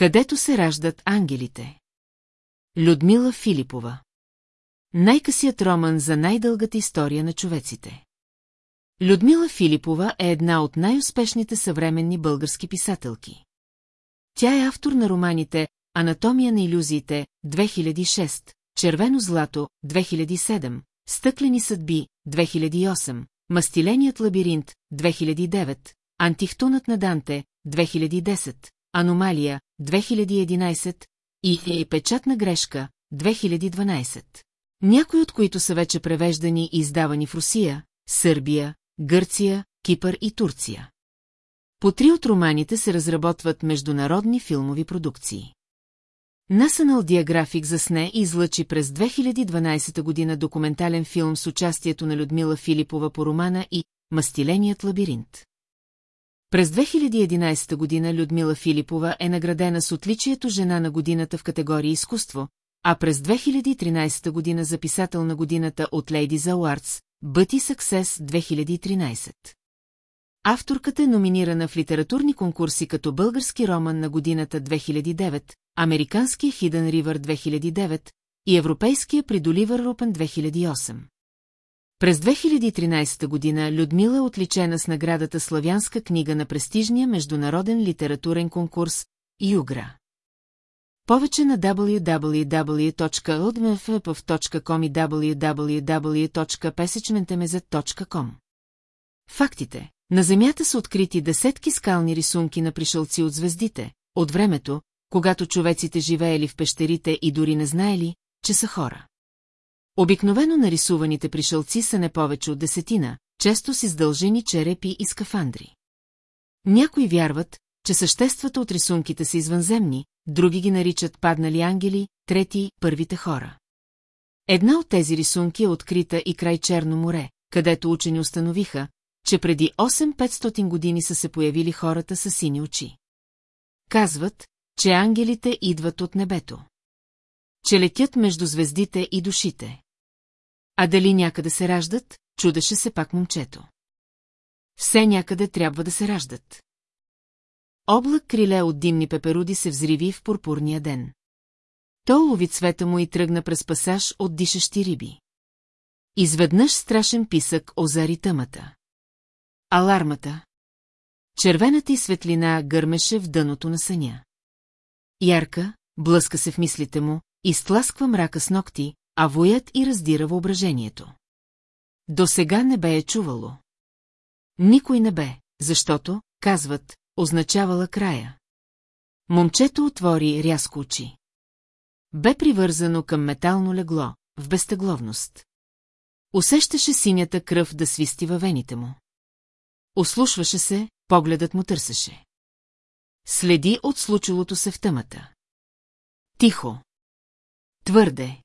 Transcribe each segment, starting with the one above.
Където се раждат ангелите. Людмила Филипова. Най-късият роман за най-дългата история на човеците. Людмила Филипова е една от най-успешните съвременни български писателки. Тя е автор на романите Анатомия на иллюзиите, 2006, Червено злато, 2007, Стъклени съдби, 2008, Мастиленият лабиринт, 2009, Антихтунът на Данте, 2010, Аномалия, 2011 и е Печатна грешка, 2012. Някои от които са вече превеждани и издавани в Русия, Сърбия, Гърция, Кипър и Турция. По три от романите се разработват международни филмови продукции. National Geographic засне и излъчи през 2012 година документален филм с участието на Людмила Филипова по романа и «Мастиленият лабиринт». През 2011 година Людмила Филипова е наградена с отличието жена на годината в категория изкуство, а през 2013 година за писател на годината от Ladies Awards, Бъти Success 2013. Авторката е номинирана в литературни конкурси като български роман на годината 2009, Американския Hidden River 2009 и Европейския Придоливър Рупен 2008. През 2013 година Людмила е отличена с наградата Славянска книга на престижния международен литературен конкурс Югра. Повече на www.odmfp.com и www.pesечменtemezet.com Фактите. На Земята са открити десетки скални рисунки на пришълци от звездите, от времето, когато човеците живеели в пещерите и дори не знаели, че са хора. Обикновено нарисуваните пришълци са не повече от десетина, често с издължени черепи и скафандри. Някои вярват, че съществата от рисунките са извънземни, други ги наричат паднали ангели, трети – първите хора. Една от тези рисунки е открита и край Черно море, където учени установиха, че преди 8-500 години са се появили хората с сини очи. Казват, че ангелите идват от небето. Че летят между звездите и душите. А дали някъде се раждат, чудеше се пак момчето. Все някъде трябва да се раждат. Облак криле от димни пеперуди се взриви в пурпурния ден. То лови цвета му и тръгна през пасаж от дишащи риби. Изведнъж страшен писък озари тъмата. Алармата. Червената и светлина гърмеше в дъното на съня. Ярка, блъска се в мислите му, изтласква мрака с ногти, а воят и раздира въображението. До сега не бе е чувало. Никой не бе, защото, казват, означавала края. Момчето отвори рязко очи. Бе привързано към метално легло, в безтегловност. Усещаше синята кръв да свисти във вените му. Ослушваше се, погледът му търсеше. Следи от случилото се в тъмата. Тихо. Твърде.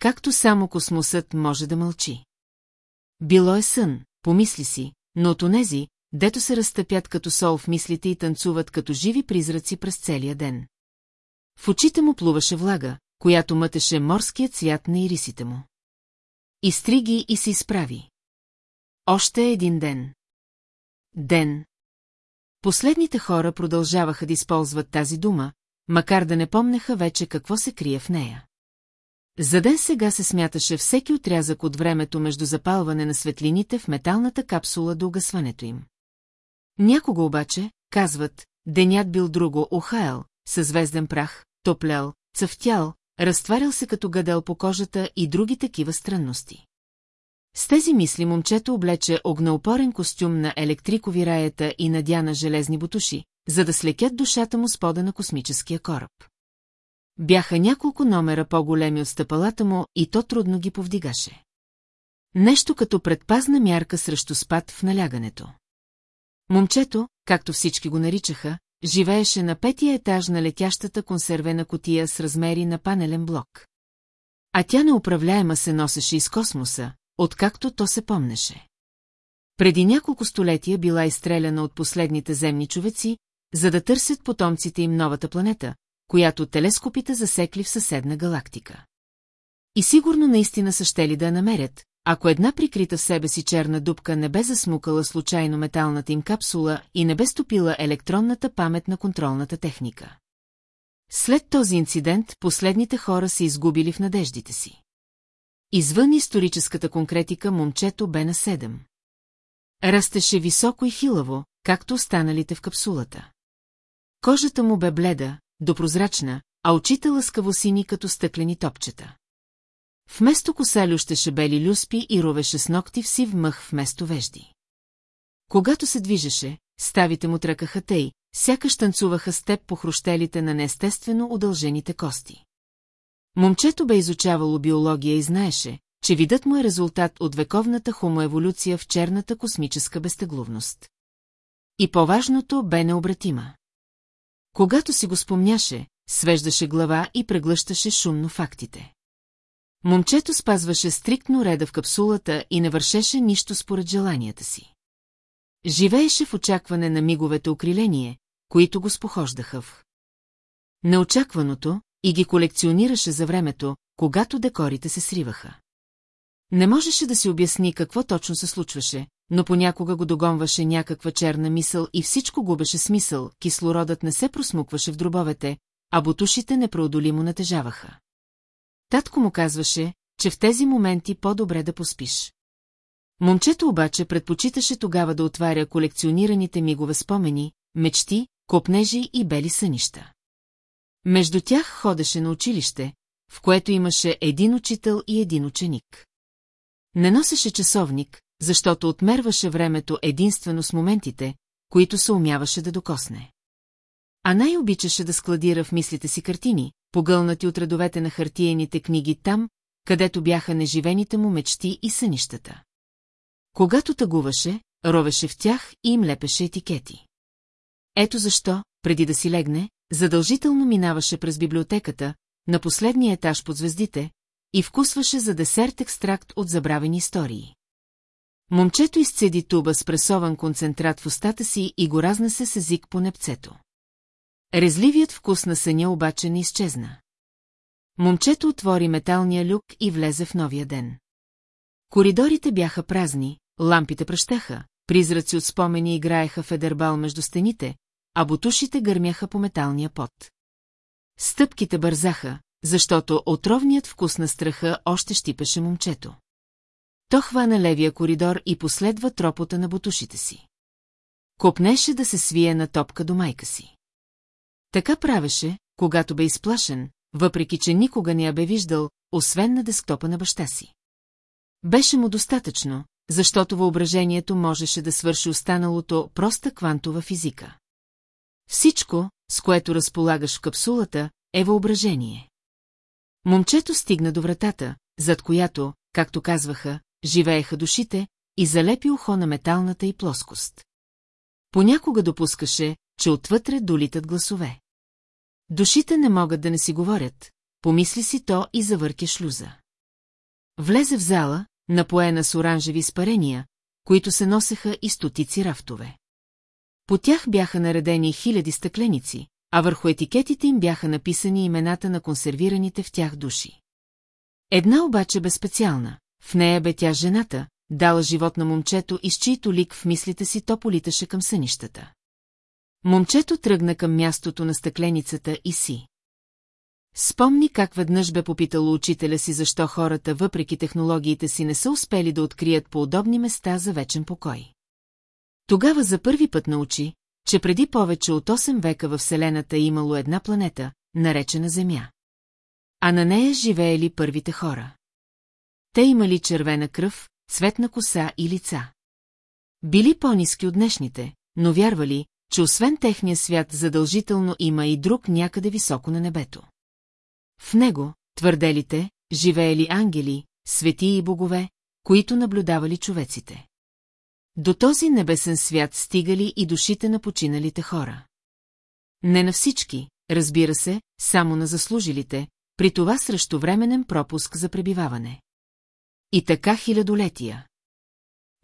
Както само космосът може да мълчи. Било е сън, помисли си, но от онези, дето се разтъпят като сол в мислите и танцуват като живи призраци през целия ден. В очите му плуваше влага, която мътеше морският цвят на ирисите му. Изтриги и се изправи. Още един ден. Ден. Последните хора продължаваха да използват тази дума, макар да не помнеха вече какво се крие в нея. За ден сега се смяташе всеки отрязък от времето между запалване на светлините в металната капсула до угасването им. Някого обаче, казват, денят бил друго ухаял, със звезден прах, топлял, цъфтял, разтварял се като гадел по кожата и други такива странности. С тези мисли момчето облече огнеопорен костюм на електрикови раята и надяна железни бутуши, за да слекят душата му с пода на космическия кораб. Бяха няколко номера по-големи от стъпалата му и то трудно ги повдигаше. Нещо като предпазна мярка срещу спад в налягането. Момчето, както всички го наричаха, живееше на петия етаж на летящата консервена котия с размери на панелен блок. А тя неуправляема се носеше из космоса, откакто то се помнеше. Преди няколко столетия била изстреляна от последните земни човеци, за да търсят потомците им новата планета, която телескопите засекли в съседна галактика. И сигурно наистина са щели да я намерят, ако една прикрита в себе си черна дупка не бе засмукала случайно металната им капсула и не бе стопила електронната памет на контролната техника. След този инцидент последните хора се изгубили в надеждите си. Извън историческата конкретика момчето бе на седем. Растеше високо и хилаво, както останалите в капсулата. Кожата му бе бледа, допрозрачна, а очите лъскаво сини като стъклени топчета. Вместо коса лющеше бели люспи и ровеше с ногти в сив мъх вместо вежди. Когато се движеше, ставите му тръкаха тъй, сякаш танцуваха с теб по хрущелите на неестествено удължените кости. Момчето бе изучавало биология и знаеше, че видът му е резултат от вековната хомоеволюция в черната космическа безтегловност. И по-важното бе необратима. Когато си го спомняше, свеждаше глава и преглъщаше шумно фактите. Момчето спазваше стриктно реда в капсулата и не вършеше нищо според желанията си. Живееше в очакване на миговете окриление, които го спохождаха в. Неочакваното и ги колекционираше за времето, когато декорите се сриваха. Не можеше да си обясни какво точно се случваше, но понякога го догонваше някаква черна мисъл и всичко губеше смисъл, кислородът не се просмукваше в дробовете, а бутушите непреодолимо натежаваха. Татко му казваше, че в тези моменти по-добре да поспиш. Момчето обаче предпочиташе тогава да отваря колекционираните мигове спомени, мечти, копнежи и бели сънища. Между тях ходеше на училище, в което имаше един учител и един ученик. Не носеше часовник, защото отмерваше времето единствено с моментите, които се умяваше да докосне. А най-обичаше да складира в мислите си картини, погълнати от редовете на хартиените книги там, където бяха неживените му мечти и сънищата. Когато тъгуваше, ровеше в тях и им лепеше етикети. Ето защо, преди да си легне, задължително минаваше през библиотеката, на последния етаж под звездите, и вкусваше за десерт екстракт от забравени истории. Момчето изцеди туба с пресован концентрат в устата си и го разнесе с език по непцето. Резливият вкус на съня обаче не изчезна. Момчето отвори металния люк и влезе в новия ден. Коридорите бяха празни, лампите пръщаха, призраци от спомени играеха федербал между стените, а бутушите гърмяха по металния пот. Стъпките бързаха, защото отровният вкус на страха още щипеше момчето. То хвана левия коридор и последва тропота на бутушите си. Копнеше да се свие на топка до майка си. Така правеше, когато бе изплашен, въпреки че никога не я бе виждал, освен на десктопа на баща си. Беше му достатъчно, защото въображението можеше да свърши останалото проста квантова физика. Всичко, с което разполагаш в капсулата, е въображение. Момчето стигна до вратата, зад която, както казваха, живееха душите, и залепи ухо на металната и плоскост. Понякога допускаше, че отвътре долитат гласове. Душите не могат да не си говорят, помисли си то и завърке шлюза. Влезе в зала, напоена с оранжеви изпарения, които се носеха и стотици рафтове. По тях бяха наредени хиляди стъкленици, а върху етикетите им бяха написани имената на консервираните в тях души. Една обаче бе специална. В нея бе тя жената, дала живот на момчето и с чието лик в мислите си то политаше към сънищата. Момчето тръгна към мястото на стъкленицата и си. Спомни как веднъж бе попитало учителя си защо хората въпреки технологиите си не са успели да открият по удобни места за вечен покой. Тогава за първи път научи, че преди повече от 8 века във Вселената е имало една планета, наречена Земя. А на нея живеели първите хора. Те имали червена кръв, цветна коса и лица. Били по-низки от днешните, но вярвали, че освен техния свят задължително има и друг някъде високо на небето. В него, твърделите, живеели ангели, свети и богове, които наблюдавали човеците. До този небесен свят стигали и душите на починалите хора. Не на всички, разбира се, само на заслужилите, при това срещу временен пропуск за пребиваване. И така хилядолетия.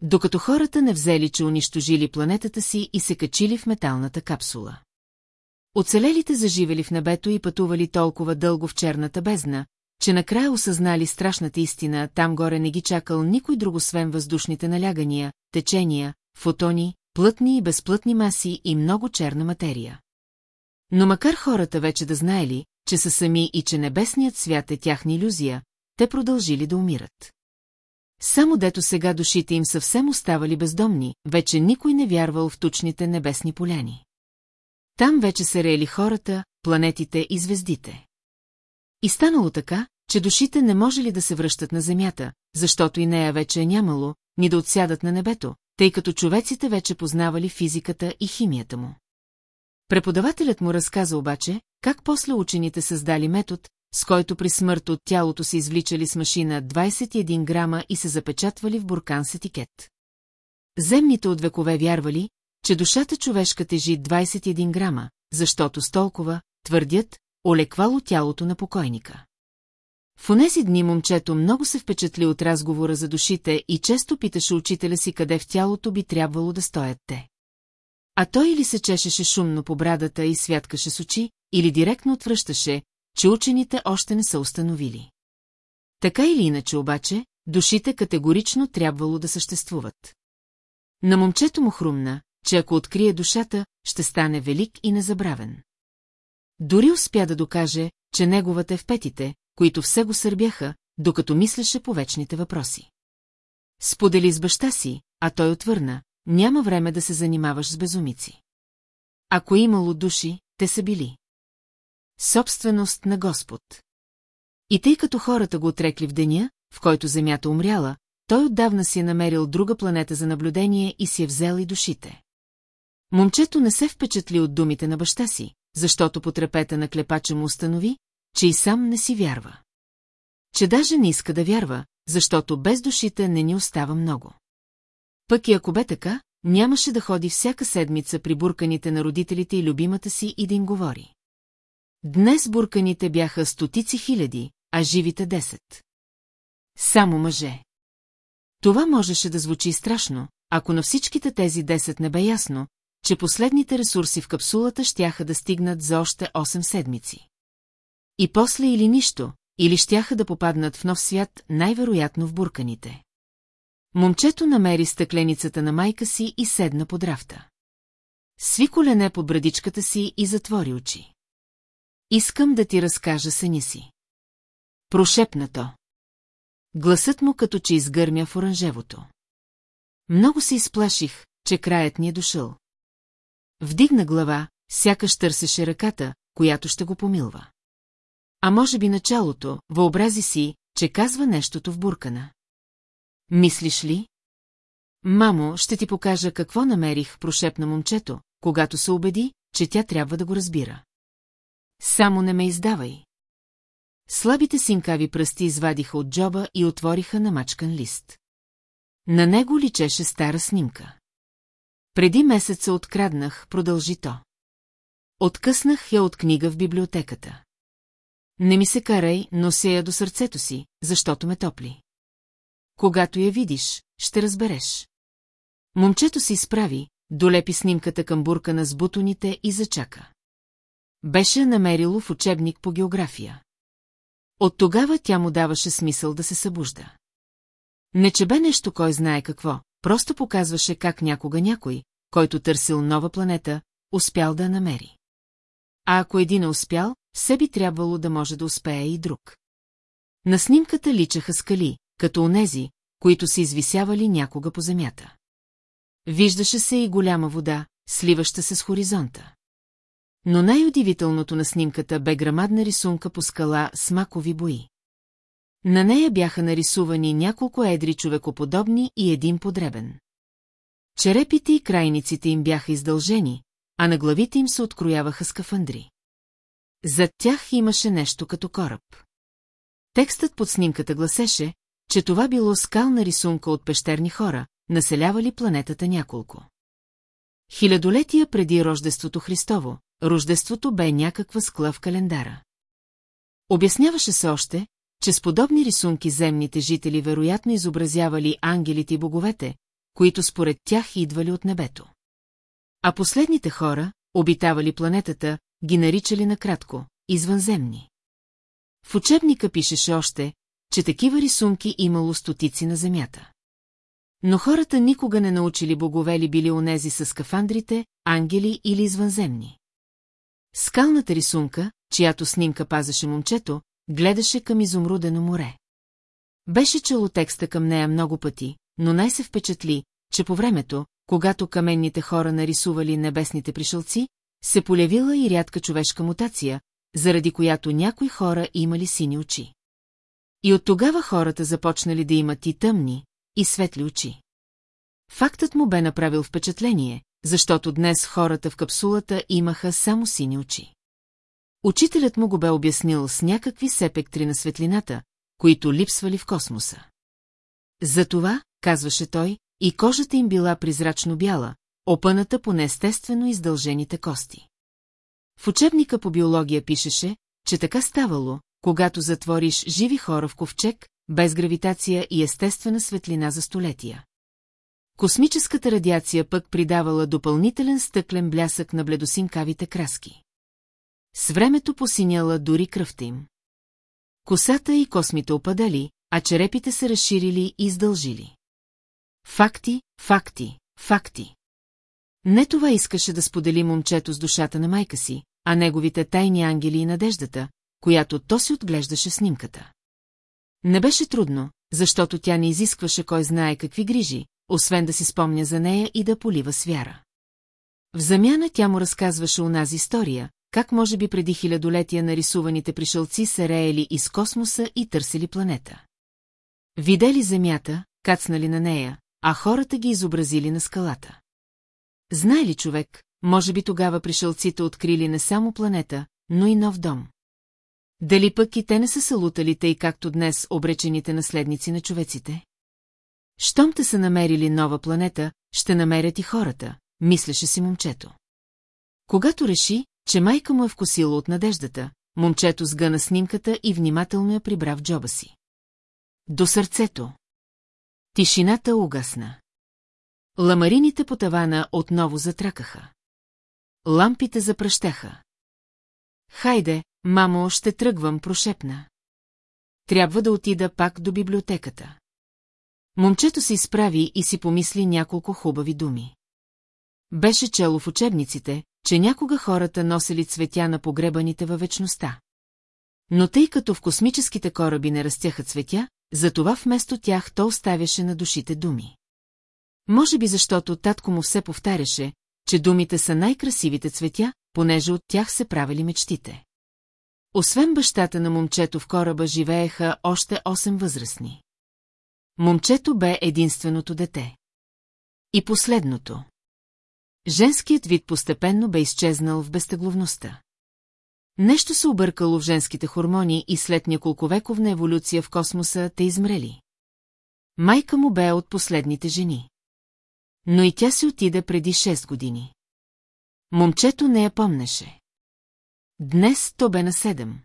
Докато хората не взели, че унищожили планетата си и се качили в металната капсула. Оцелелите заживели в небето и пътували толкова дълго в черната бездна, че накрая осъзнали страшната истина, там горе не ги чакал никой друг освен въздушните налягания, течения, фотони, плътни и безплътни маси и много черна материя. Но макар хората вече да знаели, че са сами и че небесният свят е тяхна иллюзия, те продължили да умират. Само дето сега душите им съвсем оставали бездомни, вече никой не вярвал в тучните небесни поляни. Там вече се реели хората, планетите и звездите. И станало така, че душите не можели да се връщат на Земята, защото и нея вече е нямало, ни да отсядат на небето, тъй като човеците вече познавали физиката и химията му. Преподавателят му разказа обаче, как после учените създали метод, с който при смърт от тялото се извличали с машина 21 грама и се запечатвали в буркан с етикет. Земните от векове вярвали, че душата човешка тежи 21 грама, защото с толкова, твърдят, олеквало тялото на покойника. В онези дни момчето много се впечатли от разговора за душите и често питаше учителя си къде в тялото би трябвало да стоят те. А той или се чешеше шумно по брадата и святкаше с очи, или директно отвръщаше, че учените още не са установили. Така или иначе обаче, душите категорично трябвало да съществуват. На момчето му хрумна, че ако открие душата, ще стане велик и незабравен. Дори успя да докаже, че неговата е в петите, които все го сърбяха, докато мислеше по вечните въпроси. Сподели с баща си, а той отвърна, няма време да се занимаваш с безумици. Ако имало души, те са били. Собственост на Господ. И тъй като хората го отрекли в деня, в който Земята умряла, той отдавна си е намерил друга планета за наблюдение и си е взел и душите. Момчето не се впечатли от думите на баща си, защото по трепета на клепача му установи, че и сам не си вярва. Че даже не иска да вярва, защото без душите не ни остава много. Пък и ако бе така, нямаше да ходи всяка седмица при бурканите на родителите и любимата си и да им говори. Днес бурканите бяха стотици хиляди, а живите десет. Само мъже. Това можеше да звучи страшно, ако на всичките тези десет не бе ясно, че последните ресурси в капсулата щяха да стигнат за още 8 седмици. И после или нищо, или щяха да попаднат в нов свят, най-вероятно в бурканите. Момчето намери стъкленицата на майка си и седна под рафта. Сви колене под брадичката си и затвори очи. Искам да ти разкажа съня си. Прошепна то. Гласът му като че изгърмя в оранжевото. Много се изплаших, че краят ни е дошъл. Вдигна глава, сякаш търсеше ръката, която ще го помилва. А може би началото, въобрази си, че казва нещото в буркана. Мислиш ли? Мамо, ще ти покажа какво намерих, прошепна момчето, когато се убеди, че тя трябва да го разбира. Само не ме издавай. Слабите синкави пръсти извадиха от джоба и отвориха намачкан лист. На него личеше стара снимка. Преди месеца откраднах, продължи то. Откъснах я от книга в библиотеката. Не ми се карай, нося я до сърцето си, защото ме топли. Когато я видиш, ще разбереш. Момчето се изправи, долепи снимката към буркана с бутоните и зачака. Беше намерило в учебник по география. От тогава тя му даваше смисъл да се събужда. Не че бе нещо кой знае какво, просто показваше как някога някой, който търсил нова планета, успял да намери. А ако един е успял, все би трябвало да може да успее и друг. На снимката личаха скали, като онези, които се извисявали някога по земята. Виждаше се и голяма вода, сливаща се с хоризонта. Но най-удивителното на снимката бе грамадна рисунка по скала с макови бои. На нея бяха нарисувани няколко едри човекоподобни и един подребен. Черепите и крайниците им бяха издължени, а на главите им се открояваха скафандри. Зад тях имаше нещо като кораб. Текстът под снимката гласеше, че това било скална рисунка от пещерни хора, населявали планетата няколко. Хилядолетия преди Рождеството Христово, Рождеството бе някаква скла в календара. Обясняваше се още, че с подобни рисунки земните жители вероятно изобразявали ангелите и боговете, които според тях идвали от небето. А последните хора, обитавали планетата, ги наричали накратко – извънземни. В учебника пишеше още, че такива рисунки имало стотици на Земята. Но хората никога не научили богове ли били онези с скафандрите, ангели или извънземни. Скалната рисунка, чиято снимка пазеше момчето, гледаше към изумрудено море. Беше чело текста към нея много пъти, но най-се впечатли, че по времето, когато каменните хора нарисували небесните пришълци, се полявила и рядка човешка мутация, заради която някои хора имали сини очи. И от тогава хората започнали да имат и тъмни, и светли очи. Фактът му бе направил впечатление, защото днес хората в капсулата имаха само сини очи. Учителят му го бе обяснил с някакви сепектри на светлината, които липсвали в космоса. Затова, казваше той, и кожата им била призрачно бяла, опъната по неестествено издължените кости. В учебника по биология пишеше, че така ставало, когато затвориш живи хора в ковчег, без гравитация и естествена светлина за столетия. Космическата радиация пък придавала допълнителен стъклен блясък на бледосинкавите краски. С времето посиняла дори кръвта им. Косата и космите опадали, а черепите се разширили и издължили. Факти, факти, факти. Не това искаше да сподели момчето с душата на майка си, а неговите тайни ангели и надеждата, която то си отглеждаше снимката. Не беше трудно, защото тя не изискваше кой знае какви грижи, освен да си спомня за нея и да полива с вяра. В замяна тя му разказваше унази история, как може би преди хилядолетия нарисуваните пришълци се реели из космоса и търсили планета. Видели Земята, кацнали на нея, а хората ги изобразили на скалата. Знае ли човек, може би тогава пришълците открили не само планета, но и нов дом. Дали пък и те не са салутали тъй както днес обречените наследници на човеците? Щом те са намерили нова планета, ще намерят и хората, мислеше си момчето. Когато реши, че майка му е вкусила от надеждата, момчето сгъна снимката и внимателно я прибра в джоба си. До сърцето. Тишината угасна. Ламарините по тавана отново затракаха. Лампите запръщаха. Хайде, мамо, ще тръгвам, прошепна. Трябва да отида пак до библиотеката. Момчето се изправи и си помисли няколко хубави думи. Беше чело в учебниците, че някога хората носели цветя на погребаните във вечността. Но тъй като в космическите кораби не растяха цветя, затова вместо тях то оставяше на душите думи. Може би защото татко му все повтаряше, че думите са най-красивите цветя, понеже от тях се правили мечтите. Освен бащата на момчето в кораба живееха още 8 възрастни. Момчето бе единственото дете. И последното. Женският вид постепенно бе изчезнал в безтегловността. Нещо се объркало в женските хормони и след няколковековна еволюция в космоса те измрели. Майка му бе от последните жени. Но и тя си отиде преди 6 години. Момчето не я помнеше. Днес то бе на седем.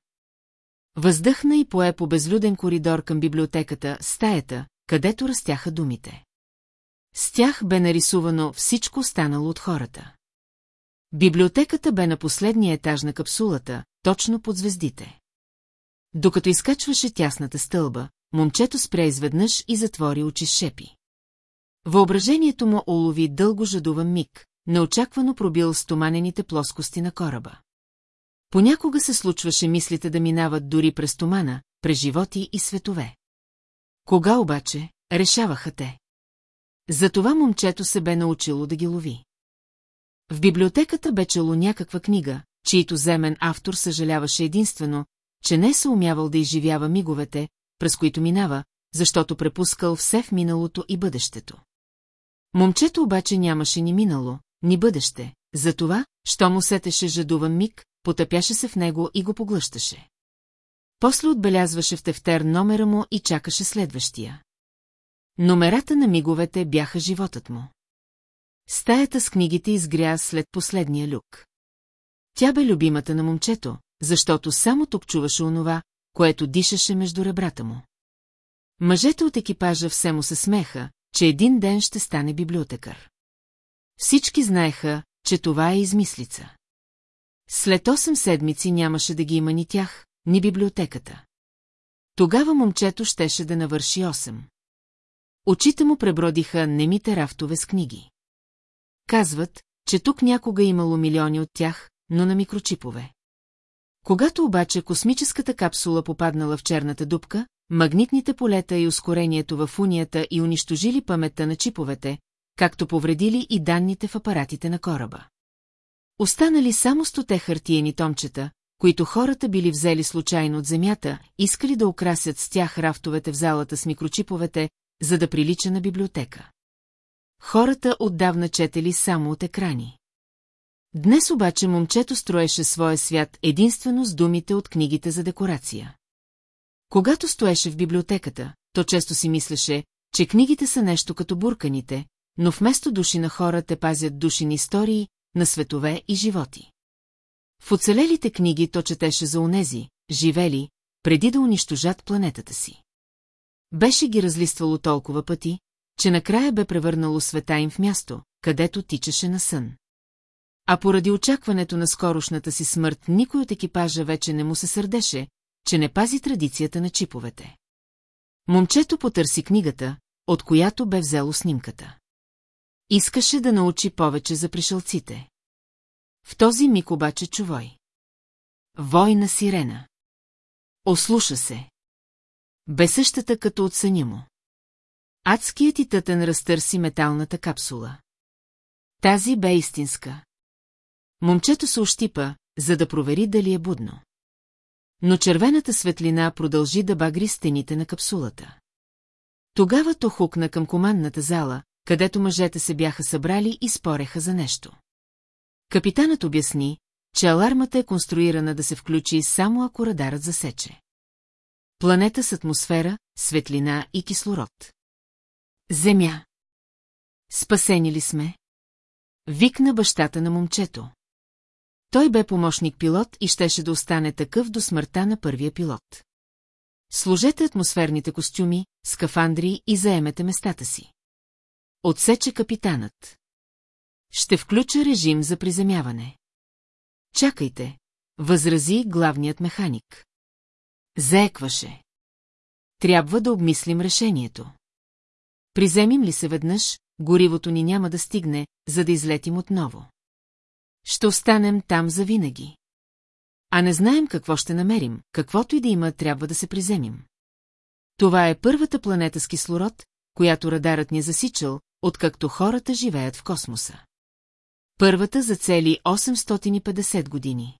Въздъхна и пое по безлюден коридор към библиотеката, стаята, където растяха думите. С тях бе нарисувано всичко станало от хората. Библиотеката бе на последния етаж на капсулата, точно под звездите. Докато изкачваше тясната стълба, момчето спря изведнъж и затвори очи с шепи. Въображението му улови дълго жадуван миг, неочаквано пробил стоманените плоскости на кораба. Понякога се случваше мислите да минават дори през тумана, през животи и светове. Кога обаче, решаваха те. Затова момчето се бе научило да ги лови. В библиотеката бе чело някаква книга, чието земен автор съжаляваше единствено, че не се умявал да изживява миговете, през които минава, защото препускал все в миналото и бъдещето. Момчето обаче нямаше ни минало, ни бъдеще, затова, що му сетеше жадуван миг, потъпяше се в него и го поглъщаше. После отбелязваше в тефтер номера му и чакаше следващия. Номерата на миговете бяха животът му. Стаята с книгите изгря след последния люк. Тя бе любимата на момчето, защото само тук чуваше онова, което дишаше между ребрата му. Мъжете от екипажа все му се смеха, че един ден ще стане библиотекар. Всички знаеха, че това е измислица. След 8 седмици нямаше да ги има ни тях, ни библиотеката. Тогава момчето щеше да навърши 8. Очите му пребродиха немите рафтове с книги. Казват, че тук някога имало милиони от тях, но на микрочипове. Когато обаче космическата капсула попаднала в черната дупка, магнитните полета и ускорението в унията и унищожили паметта на чиповете, както повредили и данните в апаратите на кораба. Останали само стоте хартиени томчета, които хората били взели случайно от земята, искали да украсят с тях рафтовете в залата с микрочиповете, за да прилича на библиотека. Хората отдавна четели само от екрани. Днес обаче момчето строеше своя свят единствено с думите от книгите за декорация. Когато стоеше в библиотеката, то често си мислеше, че книгите са нещо като бурканите, но вместо души на хора те пазят души на истории, на светове и животи. В оцелелите книги то четеше за онези, живели, преди да унищожат планетата си. Беше ги разлиствало толкова пъти, че накрая бе превърнало света им в място, където тичаше на сън. А поради очакването на скорошната си смърт, никой от екипажа вече не му се сърдеше, че не пази традицията на чиповете. Момчето потърси книгата, от която бе взело снимката. Искаше да научи повече за пришелците. В този миг обаче чувой. Война сирена. Ослуша се. Бе същата като от му. Адският и тътен разтърси металната капсула. Тази бе истинска. Момчето се ощипа, за да провери дали е будно. Но червената светлина продължи да багри стените на капсулата. Тогава то хукна към командната зала, където мъжете се бяха събрали и спореха за нещо. Капитанът обясни, че алармата е конструирана да се включи само ако радарът засече. Планета с атмосфера, светлина и кислород. Земя. Спасени ли сме? Викна бащата на момчето. Той бе помощник-пилот и щеше да остане такъв до смъртта на първия пилот. Служете атмосферните костюми, скафандри и заемете местата си. Отсече капитанът. Ще включа режим за приземяване. Чакайте, възрази главният механик. Заекваше. Трябва да обмислим решението. Приземим ли се веднъж, горивото ни няма да стигне, за да излетим отново. Ще останем там завинаги. А не знаем какво ще намерим, каквото и да има, трябва да се приземим. Това е първата планета с кислород, която радарът ни е засичал, откакто хората живеят в космоса. Първата за цели 850 години.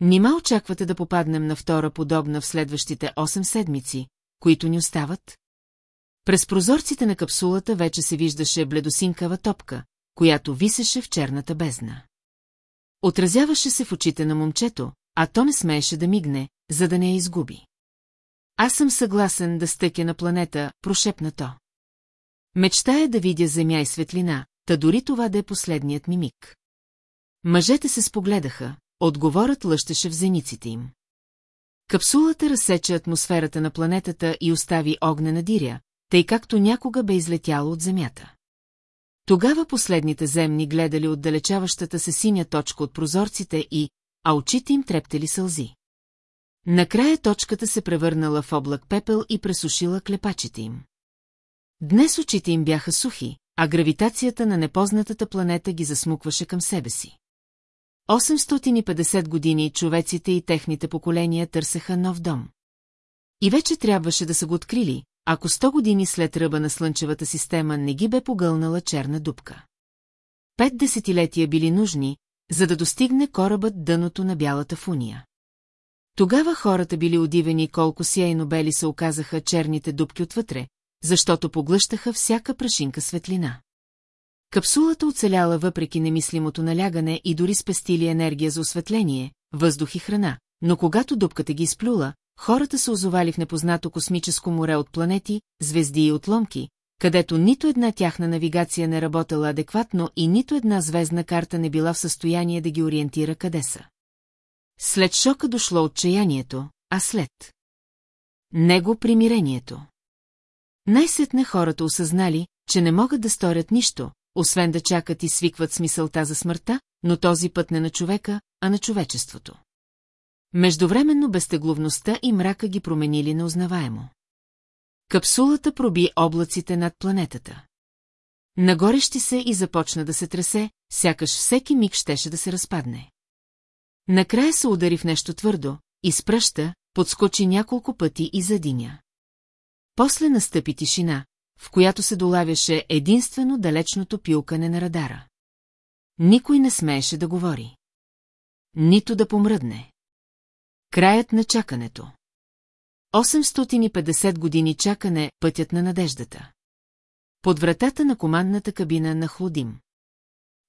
Нима очаквате да попаднем на втора подобна в следващите 8 седмици, които ни остават? През прозорците на капсулата вече се виждаше бледосинкава топка, която висеше в черната бездна. Отразяваше се в очите на момчето, а то не смееше да мигне, за да не я изгуби. Аз съм съгласен да стъкя на планета, прошепна то. Мечта е да видя земя и светлина, та дори това да е последният ми миг. Мъжете се спогледаха, отговорът лъщеше в зениците им. Капсулата разсече атмосферата на планетата и остави огнена диря, тъй както някога бе излетяло от Земята. Тогава последните земни гледали отдалечаващата се синя точка от прозорците и, а очите им трептели сълзи. Накрая точката се превърнала в облак пепел и пресушила клепачите им. Днес очите им бяха сухи, а гравитацията на непознатата планета ги засмукваше към себе си. 850 години човеците и техните поколения търсеха нов дом. И вече трябваше да са го открили, ако 100 години след ръба на Слънчевата система не ги бе погълнала черна дупка. Пет десетилетия били нужни, за да достигне корабът дъното на бялата фуния. Тогава хората били удивени колко сияйно бели се оказаха черните дупки отвътре, защото поглъщаха всяка прашинка светлина. Капсулата оцеляла въпреки немислимото налягане и дори спестили енергия за осветление, въздух и храна, но когато дупката ги изплюла, хората се озовали в непознато космическо море от планети, звезди и отломки, където нито една тяхна навигация не работела адекватно и нито една звездна карта не била в състояние да ги ориентира къде са. След шока дошло отчаянието, а след... Него примирението. Най-сетне хората осъзнали, че не могат да сторят нищо, освен да чакат и свикват смисълта за смъртта, но този път не на човека, а на човечеството. Междувременно безтегловността и мрака ги променили неузнаваемо. Капсулата проби облаците над планетата. Нагорещи се и започна да се тресе, сякаш всеки миг щеше да се разпадне. Накрая се удари в нещо твърдо, изпръща, подскочи няколко пъти и задиня. После настъпи тишина, в която се долавяше единствено далечното пилкане на радара. Никой не смееше да говори. Нито да помръдне. Краят на чакането. 850 години чакане – пътят на надеждата. Под вратата на командната кабина нахлодим.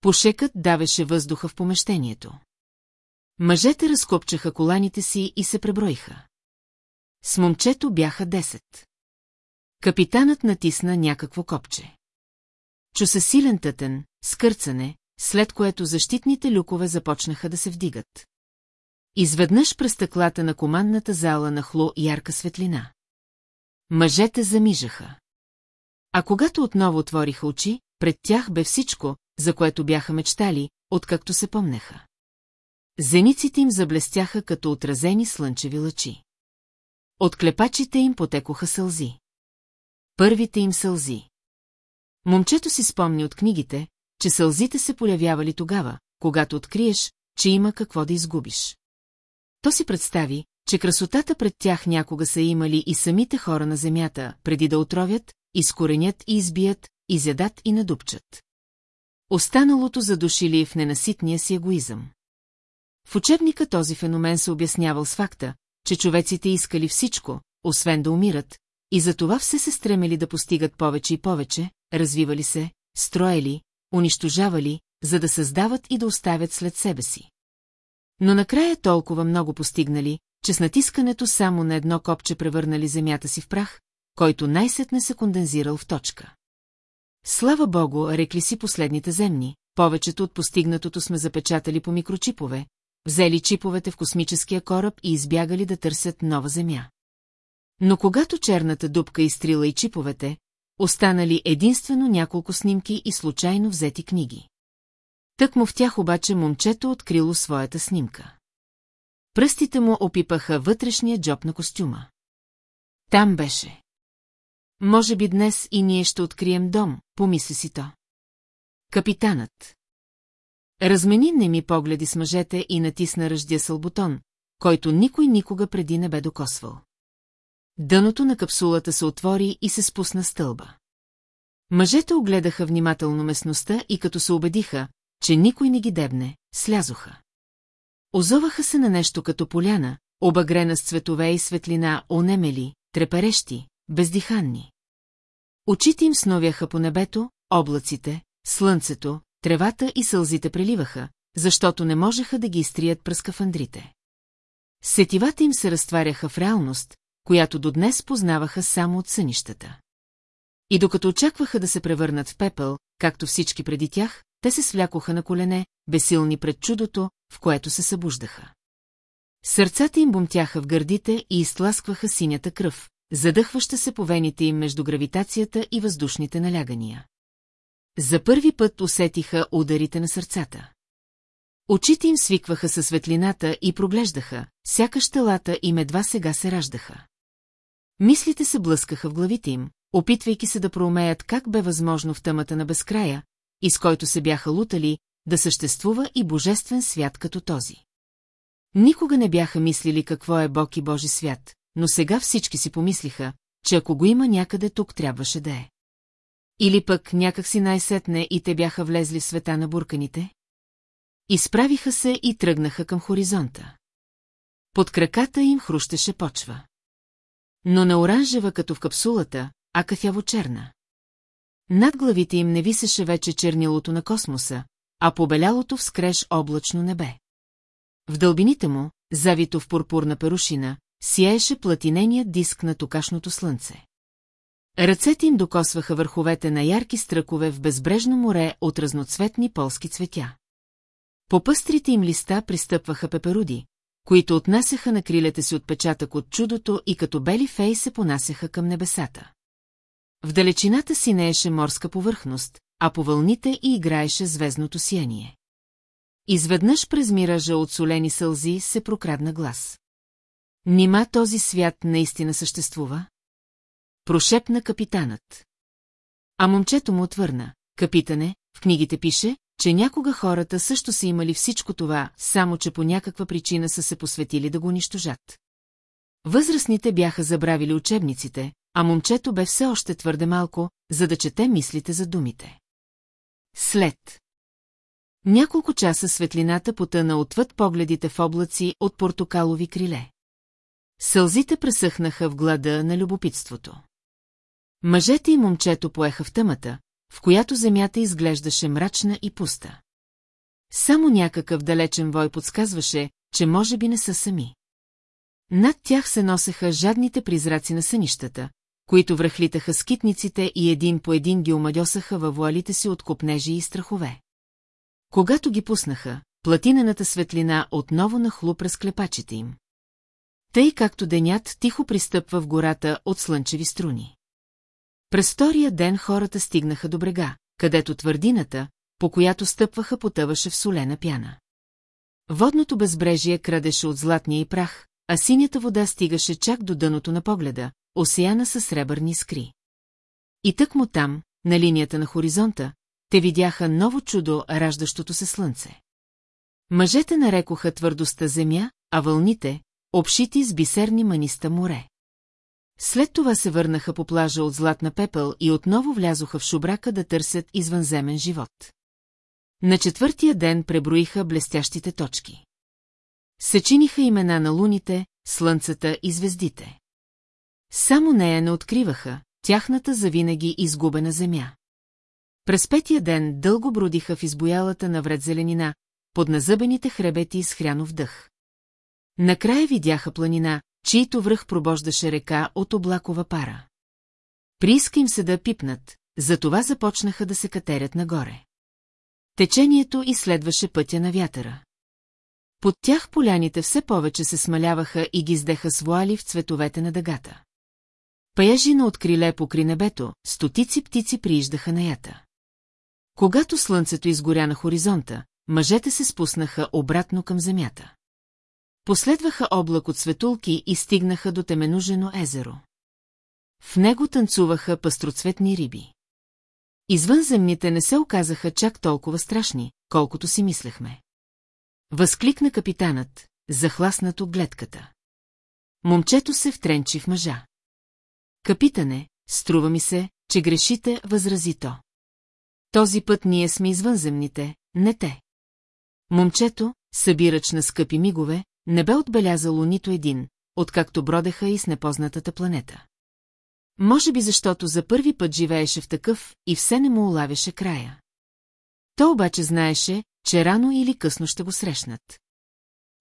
Пошекът давеше въздуха в помещението. Мъжете разкопчаха коланите си и се преброиха. С момчето бяха 10. Капитанът натисна някакво копче. Чу се силен тътен, скърцане, след което защитните люкове започнаха да се вдигат. Изведнъж през стъклата на командната зала нахло ярка светлина. Мъжете замижаха. А когато отново отвориха очи, пред тях бе всичко, за което бяха мечтали, откакто се помнеха. Зениците им заблестяха като отразени слънчеви лъчи. От клепачите им потекоха сълзи. Първите им сълзи. Момчето си спомни от книгите, че сълзите се появявали тогава, когато откриеш, че има какво да изгубиш. То си представи, че красотата пред тях някога са имали и самите хора на земята, преди да отровят, изкоренят и избият, изядат и надупчат. Останалото задушили в ненаситния си егоизъм. В учебника този феномен се обяснявал с факта, че човеците искали всичко, освен да умират, и затова все се стремели да постигат повече и повече, развивали се, строели, унищожавали, за да създават и да оставят след себе си. Но накрая толкова много постигнали, че с натискането само на едно копче превърнали земята си в прах, който най-сетне се кондензирал в точка. Слава богу, рекли си последните земни, повечето от постигнатото сме запечатали по микрочипове, взели чиповете в космическия кораб и избягали да търсят нова земя. Но когато черната дупка изтрила и чиповете, останали единствено няколко снимки и случайно взети книги. Тък му в тях обаче момчето открило своята снимка. Пръстите му опипаха вътрешния джоб на костюма. Там беше. Може би днес и ние ще открием дом, помисли си то. Капитанът. Размени не ми погледи с мъжете и натисна ръждясъл бутон, който никой никога преди не бе докосвал. Дъното на капсулата се отвори и се спусна стълба. Мъжете огледаха внимателно местността и като се убедиха, че никой не ги дебне, слязоха. Озоваха се на нещо като поляна, обагрена с цветове и светлина, онемели, треперещи, бездиханни. Очите им сновяха по небето, облаците, слънцето, тревата и сълзите преливаха, защото не можеха да ги изтрият през кафандрите. Сетивата им се разтваряха в реалност, която до днес познаваха само от сънищата. И докато очакваха да се превърнат в пепел, както всички преди тях, те се свлякоха на колене, бесилни пред чудото, в което се събуждаха. Сърцата им бомтяха в гърдите и изтласкваха синята кръв, задъхваща се по вените им между гравитацията и въздушните налягания. За първи път усетиха ударите на сърцата. Очите им свикваха със светлината и проглеждаха, сякаш телата им едва сега се раждаха. Мислите се блъскаха в главите им, опитвайки се да проумеят как бе възможно в тъмата на безкрая, из който се бяха лутали, да съществува и божествен свят като този. Никога не бяха мислили какво е Бог и Божи свят, но сега всички си помислиха, че ако го има някъде тук трябваше да е. Или пък някак си най-сетне и те бяха влезли в света на бурканите? Изправиха се и тръгнаха към хоризонта. Под краката им хрущеше почва. Но не оранжева като в капсулата, а кафяво-черна. Над главите им не висеше вече чернилото на космоса, а побелялото в скреж облачно небе. В дълбините му, завито в пурпурна перушина, сияеше платиненият диск на токашното слънце. Ръцете им докосваха върховете на ярки стръкове в безбрежно море от разноцветни полски цветя. По пъстрите им листа пристъпваха пеперуди, които отнасяха на крилете си отпечатък от чудото и като бели фей се понасяха към небесата. В далечината си нееше морска повърхност, а по вълните и играеше звездното сияние. Изведнъж през миража от солени сълзи се прокрадна глас. Нима този свят наистина съществува? Прошепна капитанът. А момчето му отвърна. Капитане, в книгите пише, че някога хората също са имали всичко това, само че по някаква причина са се посветили да го унищожат. Възрастните бяха забравили учебниците, а момчето бе все още твърде малко, за да чете мислите за думите. След няколко часа светлината потъна отвъд погледите в облаци от портокалови криле. Сълзите пресъхнаха в глада на любопитството. Мъжете и момчето поеха в тъмата, в която земята изглеждаше мрачна и пуста. Само някакъв далечен вой подсказваше, че може би не са сами. Над тях се носеха жадните призраци на сънищата, които връхлитаха скитниците и един по един ги омадьосаха във вуалите си от копнежи и страхове. Когато ги пуснаха, платинената светлина отново нахлу през клепачите им. Тъй както денят тихо пристъпва в гората от слънчеви струни. През втория ден хората стигнаха до брега, където твърдината, по която стъпваха, потъваше в солена пяна. Водното безбрежие крадеше от златния и прах, а синята вода стигаше чак до дъното на погледа, осияна със сребърни скри. И тък му там, на линията на хоризонта, те видяха ново чудо, раждащото се слънце. Мъжете нарекоха твърдостта земя, а вълните – обшити с бисерни маниста море. След това се върнаха по плажа от златна пепел и отново влязоха в шубрака да търсят извънземен живот. На четвъртия ден преброиха блестящите точки. Съчиниха имена на луните, слънцата и звездите. Само нея не откриваха, тяхната завинаги изгубена земя. През петия ден дълго бродиха в избоялата навред зеленина, под назъбените хребети с хрянов дъх. Накрая видяха планина, чието връх пробождаше река от облакова пара. Прииска им се да пипнат, затова започнаха да се катерят нагоре. Течението изследваше пътя на вятъра. Под тях поляните все повече се смаляваха и ги издеха с вуали в цветовете на дъгата. Паяжина от криле покри небето, стотици птици прииждаха на ята. Когато слънцето изгоря на хоризонта, мъжете се спуснаха обратно към земята. Последваха облак от светулки и стигнаха до теменужено езеро. В него танцуваха пастроцветни риби. Извънземните не се оказаха чак толкова страшни, колкото си мислехме. Възкликна капитанът, захласнато гледката. Момчето се втренчи в мъжа. Капитане, струва ми се, че грешите, възрази то. Този път ние сме извънземните, не те. Момчето, събирач на скъпи мигове, не бе отбелязало нито един, откакто бродеха и с непознатата планета. Може би защото за първи път живееше в такъв и все не му улавяше края. То обаче знаеше, че рано или късно ще го срещнат.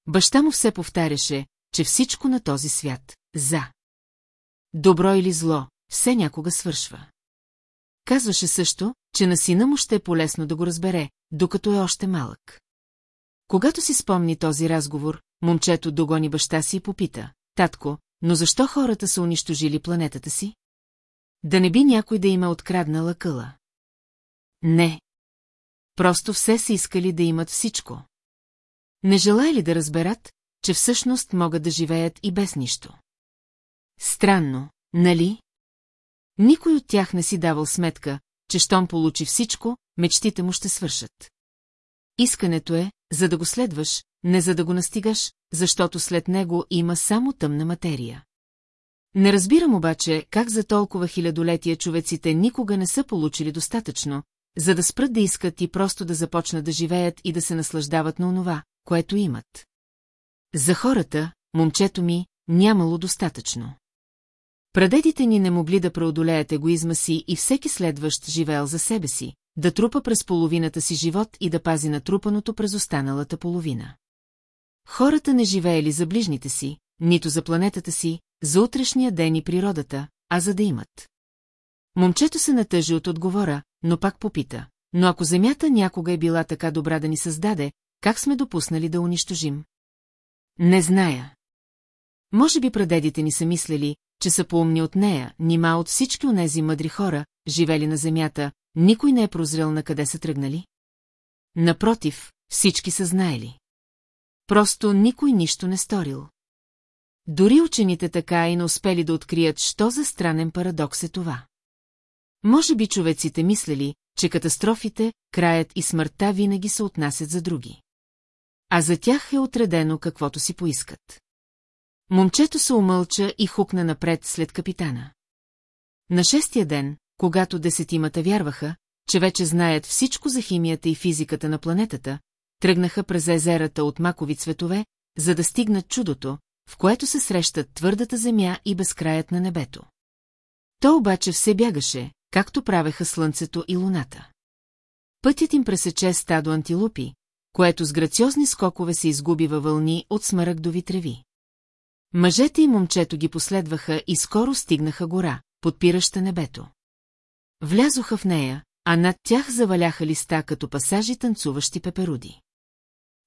Баща му все повтаряше, че всичко на този свят, за. Добро или зло, все някога свършва. Казваше също, че на сина му ще е полезно да го разбере, докато е още малък. Когато си спомни този разговор, момчето догони баща си и попита, татко, но защо хората са унищожили планетата си? Да не би някой да има откраднала къла. Не. Просто все са искали да имат всичко. Не желая ли да разберат, че всъщност могат да живеят и без нищо? Странно, нали? Никой от тях не си давал сметка, че щом получи всичко, мечтите му ще свършат. Искането е, за да го следваш, не за да го настигаш, защото след него има само тъмна материя. Не разбирам обаче, как за толкова хилядолетия човеците никога не са получили достатъчно, за да спрат да искат и просто да започнат да живеят и да се наслаждават на онова, което имат. За хората, момчето ми, нямало достатъчно. Прадедите ни не могли да преодолеят егоизма си и всеки следващ живеел за себе си, да трупа през половината си живот и да пази натрупаното през останалата половина. Хората не живеели за ближните си, нито за планетата си, за утрешния ден и природата, а за да имат. Момчето се натъжи от отговора, но пак попита. Но ако Земята някога е била така добра да ни създаде, как сме допуснали да унищожим? Не зная. Може би прадедите ни са мислели, че са поумни от нея, нима от всички онези мъдри хора, живели на Земята, никой не е прозрел на къде са тръгнали? Напротив, всички са знаели. Просто никой нищо не сторил. Дори учените така и не успели да открият, що за странен парадокс е това. Може би човеците мислели, че катастрофите, краят и смъртта винаги се отнасят за други. А за тях е отредено каквото си поискат. Момчето се умълча и хукна напред след капитана. На шестия ден, когато десетимата вярваха, че вече знаят всичко за химията и физиката на планетата, тръгнаха през езерата от макови цветове, за да стигнат чудото, в което се срещат твърдата земя и безкраят на небето. То обаче все бягаше, както правеха слънцето и луната. Пътят им пресече стадо антилупи, което с грациозни скокове се изгуби във вълни от смарагдови треви. Мъжете и момчето ги последваха и скоро стигнаха гора, подпираща небето. Влязоха в нея, а над тях заваляха листа като пасажи танцуващи пеперуди.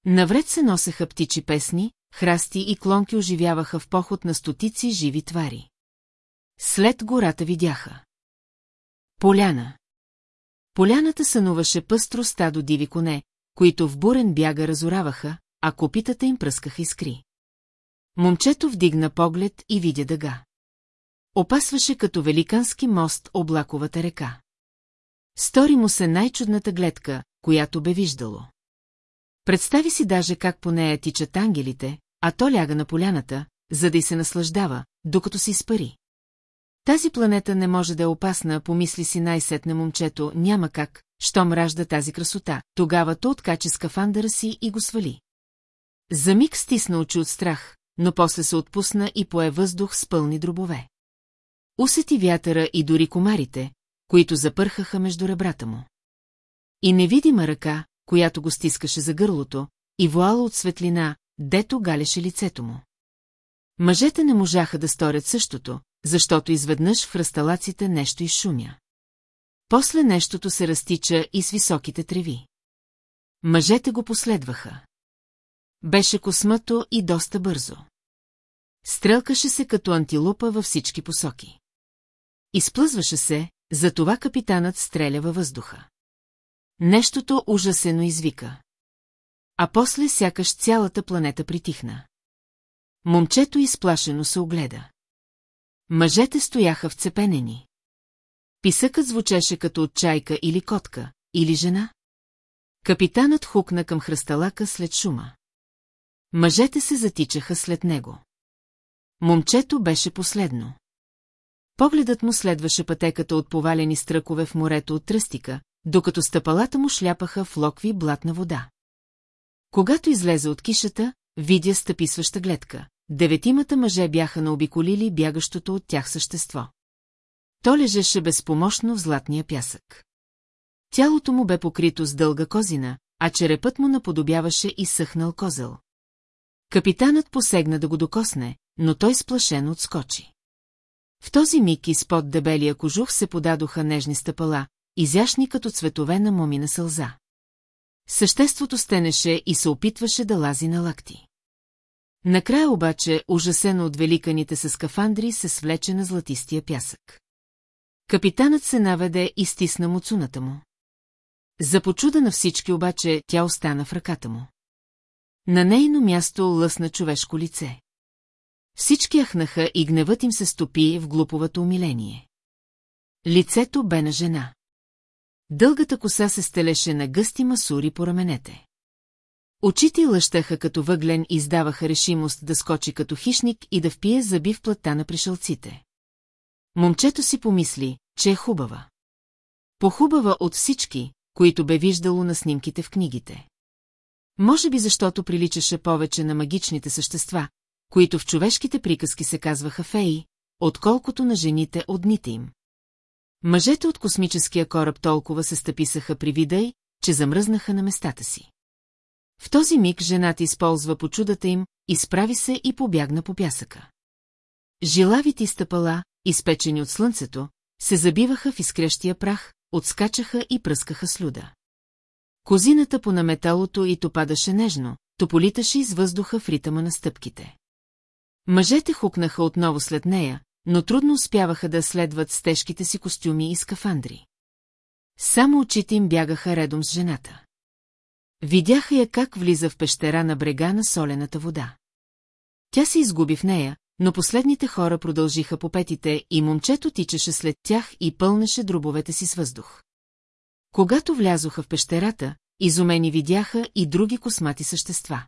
Навред се носеха птичи песни, храсти и клонки оживяваха в поход на стотици живи твари. След гората видяха. Поляна. Поляната сънуваше пъстро стадо диви коне, които в бурен бяга разораваха, а копитата им пръскаха искри. Момчето вдигна поглед и видя дъга. Опасваше като великански мост облаковата река. Стори му се най-чудната гледка, която бе виждало. Представи си даже как по нея тичат ангелите, а то ляга на поляната, за да й се наслаждава, докато се изпари. Тази планета не може да е опасна, помисли си най-сетне момчето, няма как, щом ражда тази красота, тогава то откача скафандъра си и го свали. За миг стисна очи от страх, но после се отпусна и пое въздух с пълни дробове. Усети вятъра и дори комарите, които запърхаха между ребрата му. И невидима ръка, която го стискаше за гърлото, и вуала от светлина, дето галеше лицето му. Мъжете не можаха да сторят същото, защото изведнъж в расталаците нещо изшумя. После нещото се разтича и с високите треви. Мъжете го последваха. Беше космато и доста бързо. Стрелкаше се като антилупа във всички посоки. Изплъзваше се, затова капитанът стреля във въздуха. Нещото ужасено извика. А после сякаш цялата планета притихна. Момчето изплашено се огледа. Мъжете стояха вцепенени. Писъкът звучеше като от чайка или котка, или жена. Капитанът хукна към хръсталака след шума. Мъжете се затичаха след него. Момчето беше последно. Погледът му следваше пътеката от повалени стръкове в морето от тръстика, докато стъпалата му шляпаха в локви блатна вода. Когато излезе от кишата, видя стъписваща гледка. Деветимата мъже бяха наобиколили бягащото от тях същество. То лежеше безпомощно в златния пясък. Тялото му бе покрито с дълга козина, а черепът му наподобяваше и съхнал козел. Капитанът посегна да го докосне, но той сплашено отскочи. В този миг изпод дебелия кожух се подадоха нежни стъпала, изящни като цветове на момина сълза. Съществото стенеше и се опитваше да лази на лакти. Накрая обаче, ужасено от великаните с скафандри, се свлече на златистия пясък. Капитанът се наведе и стисна муцуната му. За почуда на всички обаче тя остана в ръката му. На нейно място лъсна човешко лице. Всички ахнаха и гневът им се стопи в глуповото умиление. Лицето бе на жена. Дългата коса се стелеше на гъсти масури по раменете. Очите лъщаха като въглен и издаваха решимост да скочи като хищник и да впие зъби в плътта на пришелците. Момчето си помисли, че е хубава. Похубава от всички, които бе виждало на снимките в книгите. Може би защото приличаше повече на магичните същества, които в човешките приказки се казваха феи, отколкото на жените от дните им. Мъжете от космическия кораб толкова се стъписаха при вида че замръзнаха на местата си. В този миг жената използва почудата им, изправи се и побягна по пясъка. Жилавите стъпала, изпечени от слънцето, се забиваха в изкрещия прах, отскачаха и пръскаха слюда. Козината по наметалото и то падаше нежно, то политаше из въздуха в ритъма на стъпките. Мъжете хукнаха отново след нея, но трудно успяваха да следват с тежките си костюми и скафандри. Само очите им бягаха редом с жената. Видяха я как влиза в пещера на брега на солената вода. Тя се изгуби в нея, но последните хора продължиха по петите и момчето тичаше след тях и пълнеше дробовете си с въздух. Когато влязоха в пещерата, изумени видяха и други космати същества.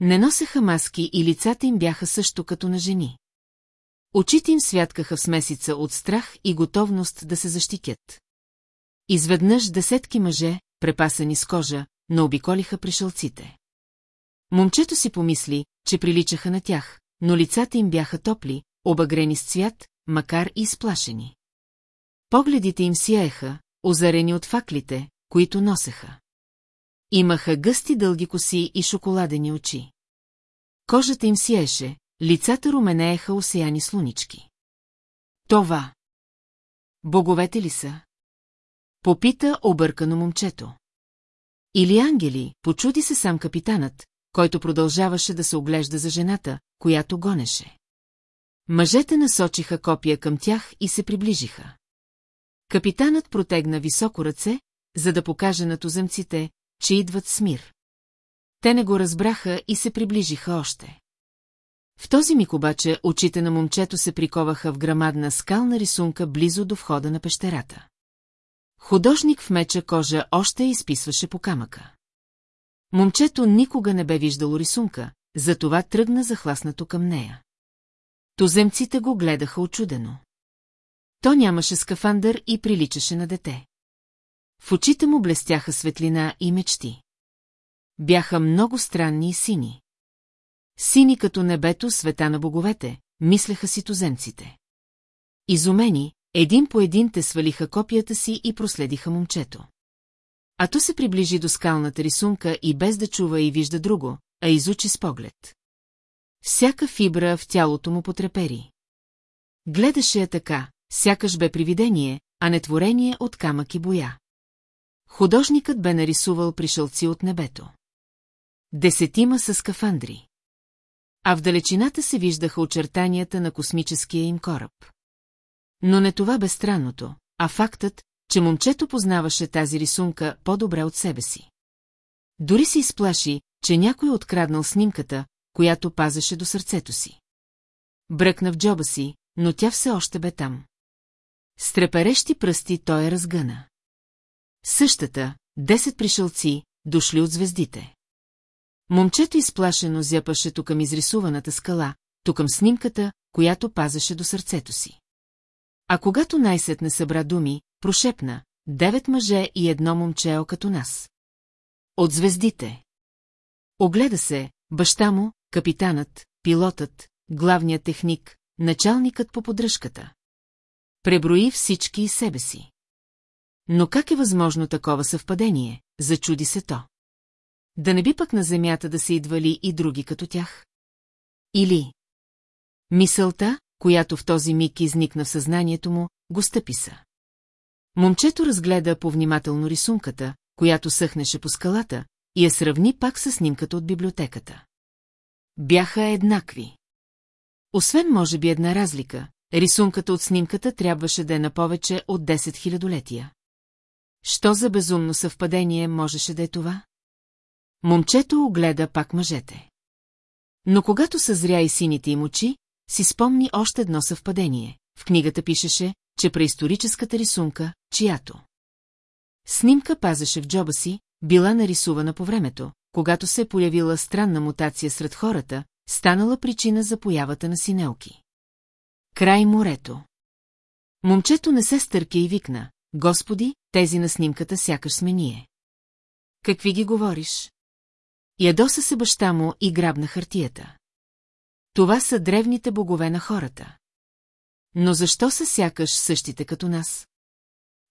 Не носеха маски и лицата им бяха също като на жени. Очите им святкаха в смесица от страх и готовност да се защитят. Изведнъж десетки мъже, препасани с кожа, наобиколиха пришълците. Момчето си помисли, че приличаха на тях, но лицата им бяха топли, обагрени с цвят, макар и сплашени. Погледите им сияеха, озарени от факлите, които носеха. Имаха гъсти дълги коси и шоколадени очи. Кожата им сиеше, лицата руменееха осеяни слунички. Това. Боговете ли са? Попита объркано момчето. Или ангели, почуди се сам капитанът, който продължаваше да се оглежда за жената, която гонеше. Мъжете насочиха копия към тях и се приближиха. Капитанът протегна високо ръце, за да покаже на туземците, че идват с мир. Те не го разбраха и се приближиха още. В този миг обаче очите на момчето се приковаха в грамадна скална рисунка близо до входа на пещерата. Художник в меча кожа още изписваше по камъка. Момчето никога не бе виждало рисунка, затова тръгна захласнато към нея. Туземците го гледаха очудено. То нямаше скафандър и приличаше на дете. В очите му блестяха светлина и мечти. Бяха много странни и сини. Сини като небето света на боговете, мислеха си туземците. Изумени, един по един те свалиха копията си и проследиха момчето. А то се приближи до скалната рисунка и без да чува и вижда друго, а изучи с поглед. Всяка фибра в тялото му потрепери. Гледаше я така, сякаш бе привидение, а не творение от камък и боя. Художникът бе нарисувал пришълци от небето. Десетима с скафандри. А в далечината се виждаха очертанията на космическия им кораб. Но не това бе странното, а фактът, че момчето познаваше тази рисунка по-добре от себе си. Дори се изплаши, че някой е откраднал снимката, която пазеше до сърцето си. Бръкна в джоба си, но тя все още бе там. С треперещи пръсти той е разгъна. Същата, десет пришълци, дошли от звездите. Момчето изплашено зяпаше тук към изрисуваната скала, тук към снимката, която пазеше до сърцето си. А когато най-сетне събра думи, прошепна, девет мъже и едно момчео като нас. От звездите. Огледа се, баща му, капитанът, пилотът, главният техник, началникът по поддръжката. Преброи всички и себе си. Но как е възможно такова съвпадение, зачуди се то. Да не би пък на земята да се идвали и други като тях? Или... Мисълта, която в този миг изникна в съзнанието му, го стъписа. Момчето разгледа повнимателно рисунката, която съхнеше по скалата, и я сравни пак с снимката от библиотеката. Бяха еднакви. Освен може би една разлика, рисунката от снимката трябваше да е на повече от 10 хилядолетия. Що за безумно съвпадение можеше да е това? Момчето огледа пак мъжете. Но когато съзря и сините им очи, си спомни още едно съвпадение. В книгата пишеше, че преисторическата рисунка, чиято. Снимка пазеше в джоба си, била нарисувана по времето, когато се е появила странна мутация сред хората, станала причина за появата на синелки. Край морето. Момчето не се стърки и викна. Господи, тези на снимката сякаш сме ние. Какви ги говориш? Ядоса се баща му и грабна хартията. Това са древните богове на хората. Но защо са сякаш същите като нас?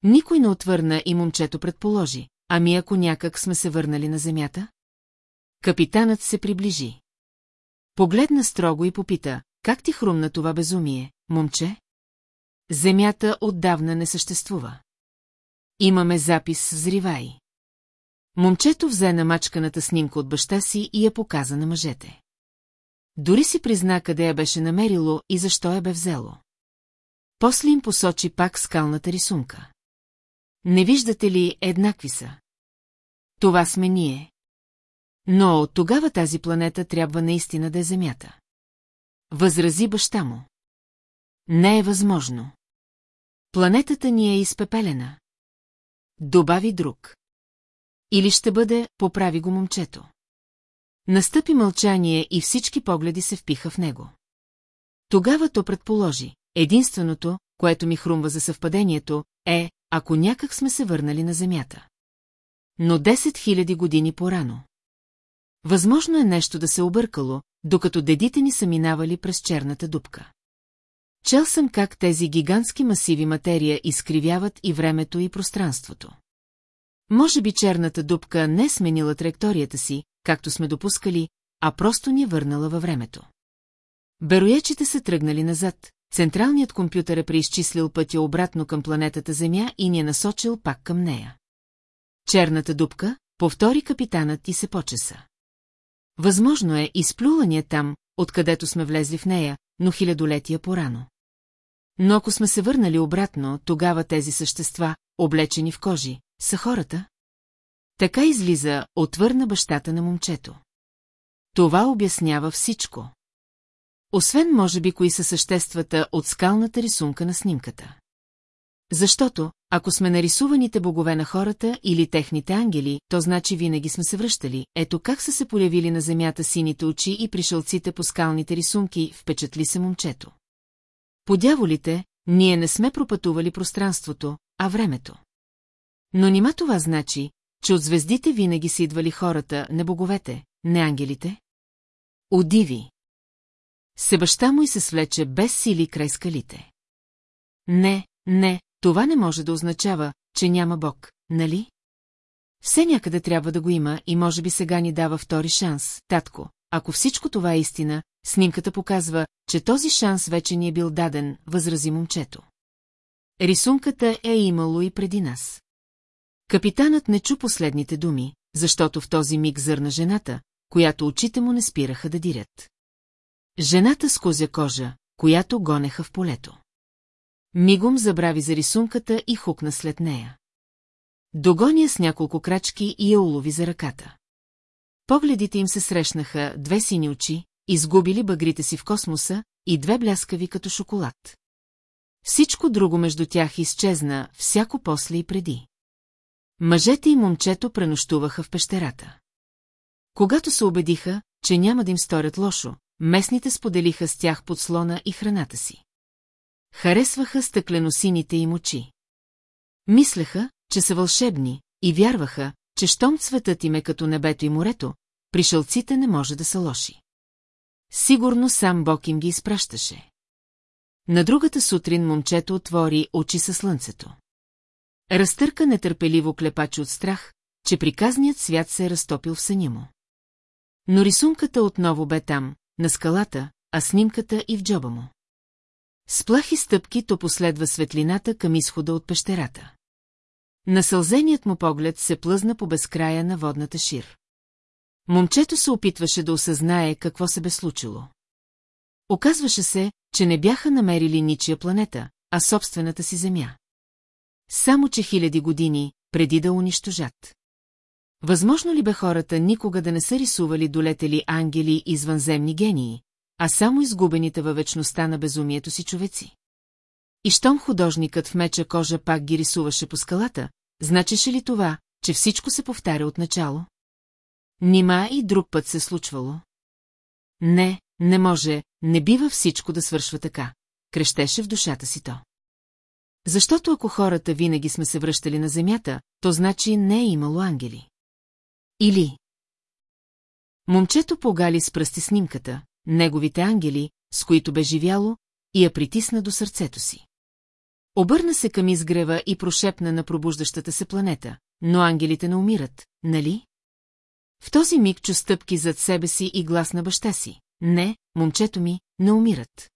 Никой не отвърна и момчето предположи, ами ако някак сме се върнали на земята? Капитанът се приближи. Погледна строго и попита, как ти хрумна това безумие, момче? Земята отдавна не съществува. Имаме запис с зривай. Момчето взе намачканата снимка от баща си и я показа на мъжете. Дори си призна къде я беше намерило и защо я бе взело. После им посочи пак скалната рисунка. Не виждате ли, еднакви са? Това сме ние. Но от тогава тази планета трябва наистина да е Земята. възрази баща му. Не е възможно. Планетата ни е изпепелена. Добави друг. Или ще бъде, поправи го момчето. Настъпи мълчание и всички погледи се впиха в него. Тогава то предположи, единственото, което ми хрумва за съвпадението, е, ако някак сме се върнали на Земята. Но 10 000 години по-рано. Възможно е нещо да се объркало, докато дедите ни са минавали през черната дупка. Чел съм как тези гигантски масиви материя изкривяват и времето и пространството. Може би черната дупка не е сменила траекторията си, както сме допускали, а просто ни е върнала във времето. Бероячите са тръгнали назад, централният компютър е преизчислил пътя обратно към планетата Земя и ни е насочил пак към нея. Черната дупка, повтори капитанът и се почеса. Възможно е изплюла ни е там, откъдето сме влезли в нея, но хилядолетия порано. Но ако сме се върнали обратно, тогава тези същества, облечени в кожи, са хората? Така излиза, отвърна бащата на момчето. Това обяснява всичко. Освен може би кои са съществата от скалната рисунка на снимката. Защото, ако сме нарисуваните богове на хората или техните ангели, то значи винаги сме се връщали. Ето как са се появили на земята сините очи и пришълците по скалните рисунки, впечатли се момчето. По дяволите, ние не сме пропътували пространството, а времето. Но нима това значи, че от звездите винаги са идвали хората, не боговете, не ангелите? Удиви! Се баща му и се свлече без сили край скалите. Не, не, това не може да означава, че няма Бог, нали? Все някъде трябва да го има и може би сега ни дава втори шанс, татко. Ако всичко това е истина, снимката показва, че този шанс вече ни е бил даден, възрази момчето. Рисунката е имало и преди нас. Капитанът не чу последните думи, защото в този миг зърна жената, която очите му не спираха да дирят. Жената с козя кожа, която гонеха в полето. Мигом забрави за рисунката и хукна след нея. Догоня с няколко крачки и я улови за ръката. Погледите им се срещнаха две сини очи, изгубили багрите си в космоса и две бляскави като шоколад. Всичко друго между тях изчезна, всяко после и преди. Мъжете и момчето пренощуваха в пещерата. Когато се убедиха, че няма да им сторят лошо, местните споделиха с тях подслона и храната си. Харесваха стъкленосините им очи. Мислеха, че са вълшебни, и вярваха, че щом цветът им е като небето и морето, пришълците не може да са лоши. Сигурно сам Бог им ги изпращаше. На другата сутрин момчето отвори очи със слънцето. Разтърка нетърпеливо клепачи от страх, че приказният свят се е разтопил в съня му. Но рисунката отново бе там, на скалата, а снимката и в джоба му. С плахи стъпки то последва светлината към изхода от пещерата. Насълзеният му поглед се плъзна по безкрая на водната шир. Момчето се опитваше да осъзнае какво се бе случило. Оказваше се, че не бяха намерили ничия планета, а собствената си земя. Само че хиляди години, преди да унищожат. Възможно ли бе хората никога да не са рисували долетели ангели извънземни гении, а само изгубените във вечността на безумието си човеци? И щом художникът в меча кожа пак ги рисуваше по скалата, значеше ли това, че всичко се повтаря от начало? Нима и друг път се случвало? Не, не може, не бива всичко да свършва така, крещеше в душата си то. Защото ако хората винаги сме се връщали на земята, то значи не е имало ангели. Или... Момчето погали с пръсти снимката, неговите ангели, с които бе живяло, и я притисна до сърцето си. Обърна се към изгрева и прошепна на пробуждащата се планета, но ангелите не умират, нали? В този миг чу стъпки зад себе си и глас на баща си. Не, момчето ми, не умират.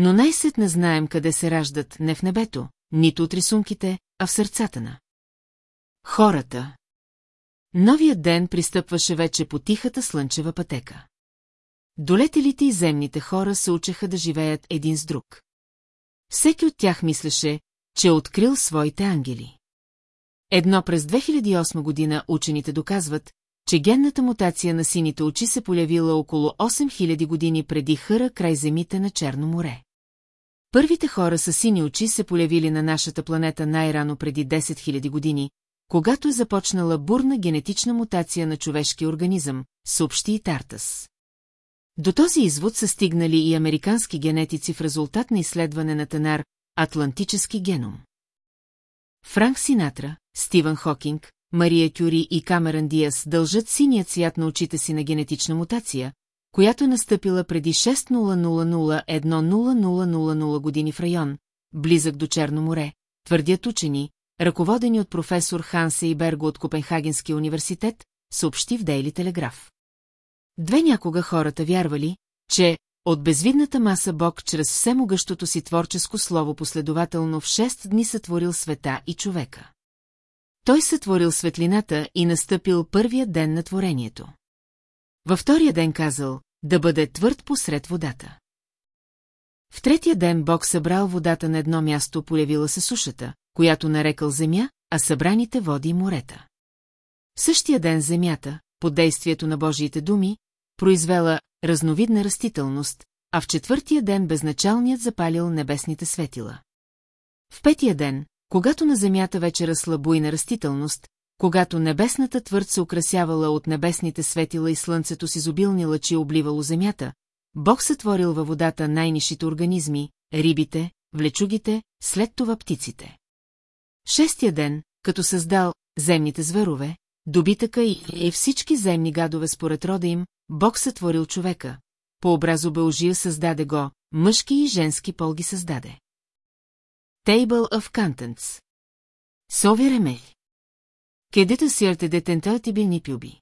Но най-сетне знаем къде се раждат не в небето, нито от рисунките, а в сърцата на. Хората. Новият ден пристъпваше вече по тихата слънчева пътека. Долетелите и земните хора се учеха да живеят един с друг. Всеки от тях мислеше, че е открил своите ангели. Едно през 2008 година учените доказват, че генната мутация на сините очи се полявила около 8000 години преди хъра край земите на Черно море. Първите хора с сини очи се полявили на нашата планета най-рано преди 10 000 години, когато е започнала бурна генетична мутация на човешкия организъм, съобщи и Тартас. До този извод са стигнали и американски генетици в резултат на изследване на тенар Атлантически геном. Франк Синатра, Стивън Хокинг, Мария Кюри и Камеран Диас дължат синият цвят на очите си на генетична мутация, която е настъпила преди 6000-1000 години в район, близък до Черно море, твърдят учени, ръководени от професор Хансе и Берго от Копенхагенския университет, съобщи в Дейли Телеграф. Две някога хората вярвали, че от безвидната маса Бог чрез всемогъщото си творческо слово последователно в шест дни сътворил света и човека. Той сътворил светлината и настъпил първия ден на творението. Във втория ден казал, да бъде твърд посред водата. В третия ден Бог събрал водата на едно място, полявила се сушата, която нарекал земя, а събраните води и морета. В същия ден земята, под действието на Божиите думи, произвела разновидна растителност, а в четвъртия ден безначалният запалил небесните светила. В петия ден, когато на земята вече ръсла буйна растителност, когато небесната твърд се украсявала от небесните светила и слънцето с изобилни лъчи обливало земята, Бог сътворил във водата най-нишите организми, рибите, влечугите, след това птиците. Шестия ден, като създал земните зверове, добитъка и, и всички земни гадове според рода им, Бог сътворил човека. По образо Бължия създаде го, мъжки и женски пол ги създаде. Table of Contents Сови ремей. Където сирте детента ти би ни пюби.